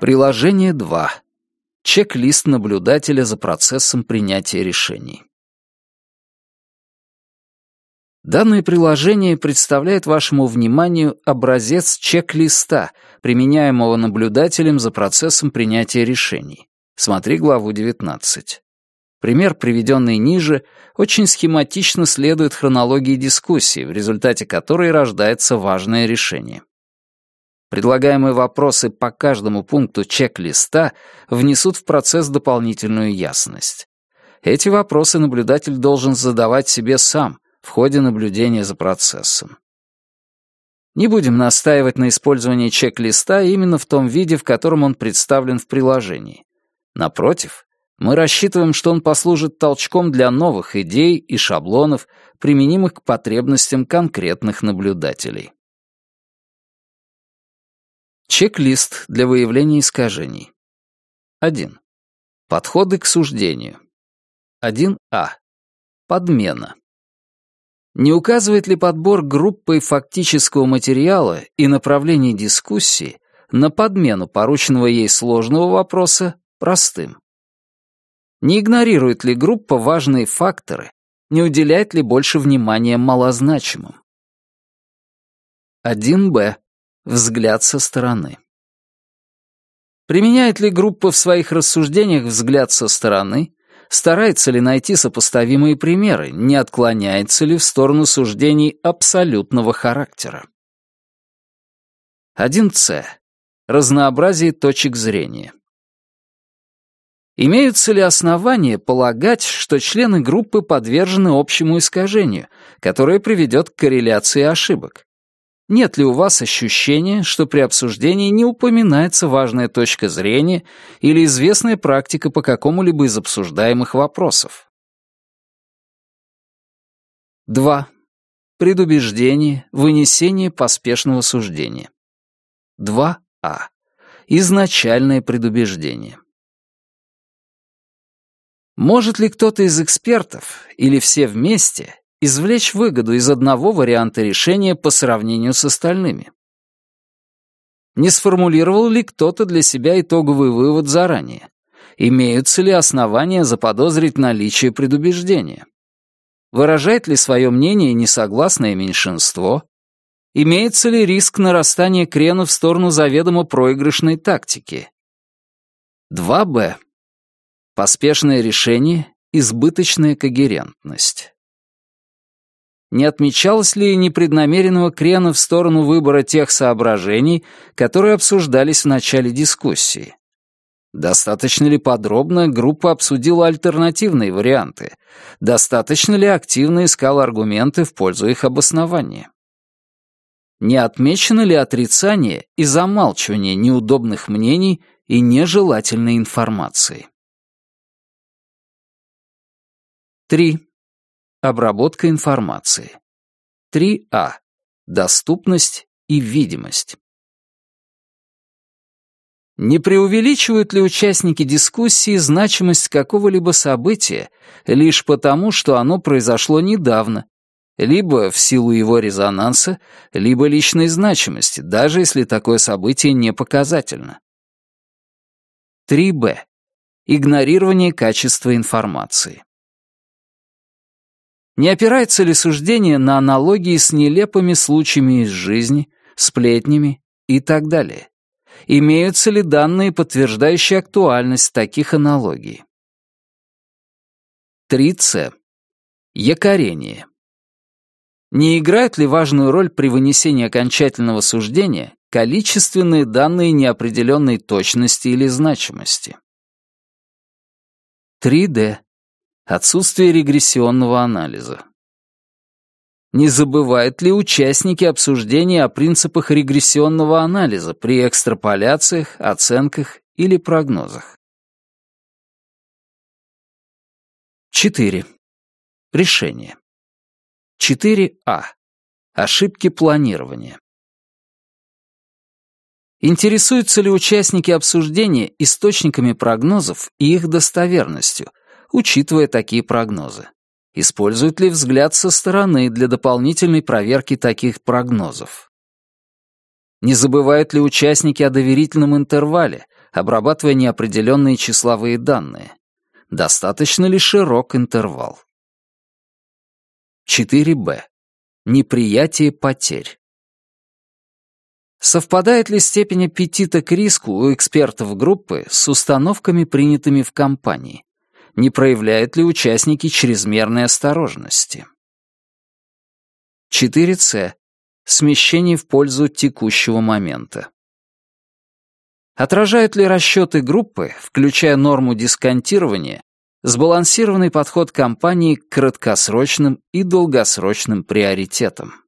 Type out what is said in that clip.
Приложение 2. Чек-лист наблюдателя за процессом принятия решений. Данное приложение представляет вашему вниманию образец чек-листа, применяемого наблюдателем за процессом принятия решений. Смотри главу 19. Пример, приведенный ниже, очень схематично следует хронологии дискуссии, в результате которой рождается важное решение. Предлагаемые вопросы по каждому пункту чек-листа внесут в процесс дополнительную ясность. Эти вопросы наблюдатель должен задавать себе сам в ходе наблюдения за процессом. Не будем настаивать на использовании чек-листа именно в том виде, в котором он представлен в приложении. Напротив, мы рассчитываем, что он послужит толчком для новых идей и шаблонов, применимых к потребностям конкретных наблюдателей. Чек-лист для выявления искажений. 1. Подходы к суждению. 1а. Подмена. Не указывает ли подбор группы фактического материала и направлений дискуссии на подмену порученного ей сложного вопроса простым? Не игнорирует ли группа важные факторы, не уделяет ли больше внимания малозначимым? 1б. Взгляд со стороны. Применяет ли группа в своих рассуждениях взгляд со стороны, старается ли найти сопоставимые примеры, не отклоняется ли в сторону суждений абсолютного характера. 1С. Разнообразие точек зрения. Имеются ли основания полагать, что члены группы подвержены общему искажению, которое приведет к корреляции ошибок? Нет ли у вас ощущения, что при обсуждении не упоминается важная точка зрения или известная практика по какому-либо из обсуждаемых вопросов? 2. Предубеждение, вынесение поспешного суждения. 2а. Изначальное предубеждение. Может ли кто-то из экспертов, или все вместе, извлечь выгоду из одного варианта решения по сравнению с остальными? Не сформулировал ли кто-то для себя итоговый вывод заранее? Имеются ли основания заподозрить наличие предубеждения? Выражает ли свое мнение несогласное меньшинство? Имеется ли риск нарастания крена в сторону заведомо проигрышной тактики? 2б. Поспешное решение, избыточная когерентность. Не отмечалось ли непреднамеренного крена в сторону выбора тех соображений, которые обсуждались в начале дискуссии? Достаточно ли подробно группа обсудила альтернативные варианты? Достаточно ли активно искала аргументы в пользу их обоснования? Не отмечено ли отрицание и замалчивание неудобных мнений и нежелательной информации? 3. Обработка информации. 3А. Доступность и видимость. Не преувеличивают ли участники дискуссии значимость какого-либо события лишь потому, что оно произошло недавно, либо в силу его резонанса, либо личной значимости, даже если такое событие не показательно? 3Б. Игнорирование качества информации. Не опирается ли суждение на аналогии с нелепыми случаями из жизни, сплетнями и так далее? Имеются ли данные, подтверждающие актуальность таких аналогий? 3С. Якорение. Не играют ли важную роль при вынесении окончательного суждения количественные данные неопределенной точности или значимости? 3D. Отсутствие регрессионного анализа. Не забывают ли участники обсуждения о принципах регрессионного анализа при экстраполяциях, оценках или прогнозах? 4. Решение. 4А. Ошибки планирования. Интересуются ли участники обсуждения источниками прогнозов и их достоверностью, учитывая такие прогнозы? Используют ли взгляд со стороны для дополнительной проверки таких прогнозов? Не забывают ли участники о доверительном интервале, обрабатывая неопределенные числовые данные. Достаточно ли широк интервал? 4б. Неприятие потерь. Совпадает ли степень аппетита к риску у экспертов группы с установками, принятыми в компании? Не проявляют ли участники чрезмерной осторожности? 4С. Смещение в пользу текущего момента. Отражают ли расчеты группы, включая норму дисконтирования, сбалансированный подход компании к краткосрочным и долгосрочным приоритетам?